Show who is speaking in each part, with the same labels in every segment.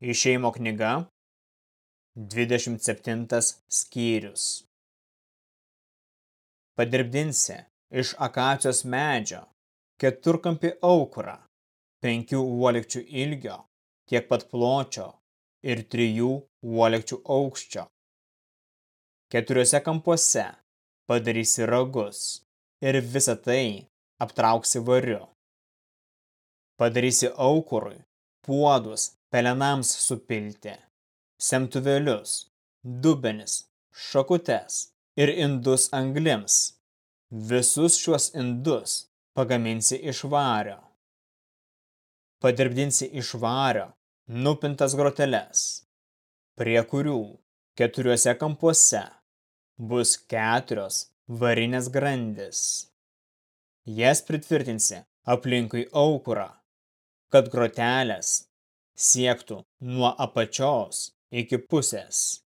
Speaker 1: Išeimo knyga, 27 skyrius. Padirbdinsi iš akacijos medžio keturkampį aukurą, penkių uolikčių ilgio, tiek pat pločio ir trijų uolikčių aukščio. Keturiuose kampuose padarysi ragus ir visą tai aptrauksi variu. Padarysi aukurui puodus pelenams supilti, semtuvelius, dubenis, šakutes ir indus anglims. Visus šiuos indus pagaminsi iš vario. Padirbdinsi iš vario nupintas groteles, prie kurių keturiuose kampuose bus keturios varinės grandis. Jas pritvirtinsi aplinkui aukurą kad grotelės siektų nuo apačios iki pusės.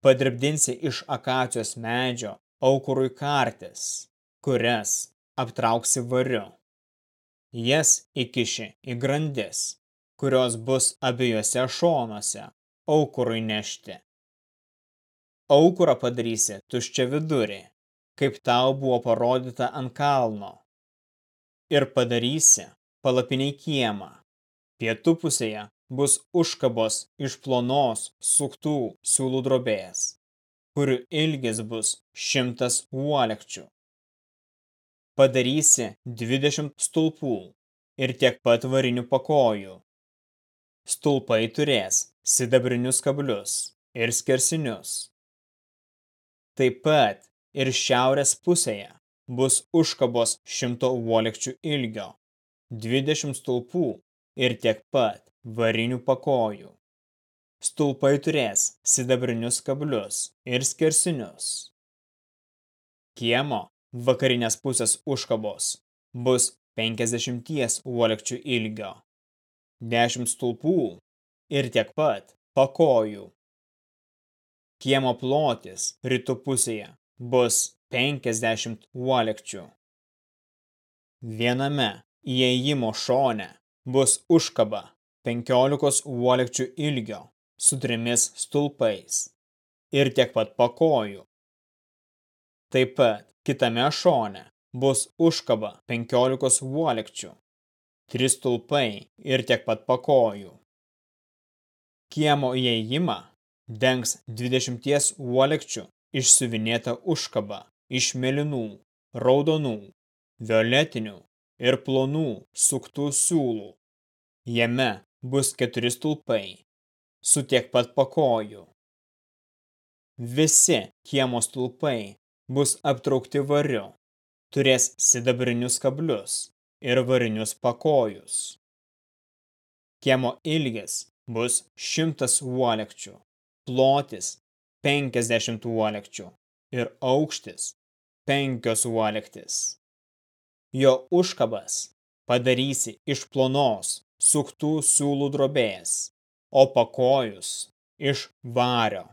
Speaker 1: Padirbdinsi iš akacijos medžio aukurui kartis, kurias aptrauksi variu. Jas įkiši į grandis, kurios bus abiejose šonuose aukurui nešti. Aukurą padarysi tuščia vidurį, kaip tau buvo parodyta ant kalno. Ir padarysi palapiniai kiemą. Pietų pusėje bus užkabos iš plonos suktų siūlų drobės, kurių ilgis bus šimtas uolekčių. Padarysi 20 stulpų ir tiek pat varinių pakojų. Stulpai turės sidabrinius kablius ir skersinius. Taip pat ir šiaurės pusėje bus užkabos šimto uolekčių ilgio 20 stulpų ir tiek pat varinių pakojų. Stulpai turės sidabrinius kablius ir skersinius. Kiemo vakarinės pusės užkabos bus 50 uolekčių ilgio, 10 stulpų ir tiek pat pakojų. Kiemo plotis rytų pusėje bus 50 uolekčių. Viename Įėjimo šone bus užkaba penkiolikos uolekčių ilgio su trimis stulpais ir tiek pat pakojų. Taip pat kitame šone bus užkaba penkiolikos uolekčių, trys stulpai ir tiek pat pakojų. Kiemo įėjimą dengs dvidešimties uolekčių išsiuvinėta užkaba iš melinų, raudonų, violetinių ir plonų suktų siūlų. Jame bus keturi stulpai, su tiek pat pakojų. Visi kiemo stulpai bus aptraukti variu, turės sidabrinius kablius ir varinius pakojus. Kiemo ilgis bus šimtas uolekčių, plotis penkiasdešimt uolekčių ir aukštis penkios uolektis. Jo užkabas padarysi iš plonos, suktų siūlų drobės, o pakojus iš vario.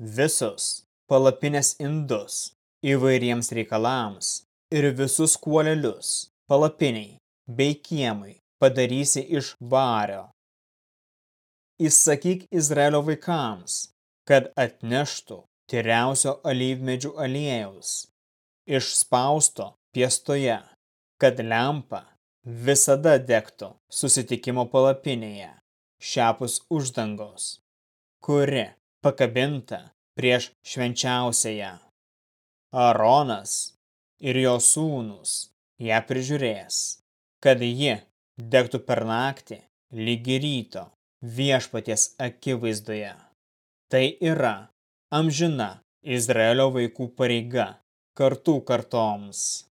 Speaker 1: Visus palapinės indus įvairiems reikalams ir visus kuolelius palapiniai bei kiemai padarysi iš vario. Įsakyk Izraelio vaikams, kad atneštų tyriausio alyvmedžių aliejaus, išspausto piestoje, kad lempa visada degtų susitikimo palapinėje, šiapus uždangos, kuri pakabinta prieš švenčiausiąją. Aronas ir jo sūnus ją prižiūrės, kad ji degtų per naktį lygi ryto viešpaties akivaizdoje. Tai yra amžina Izraelio vaikų pareiga kartų kartoms.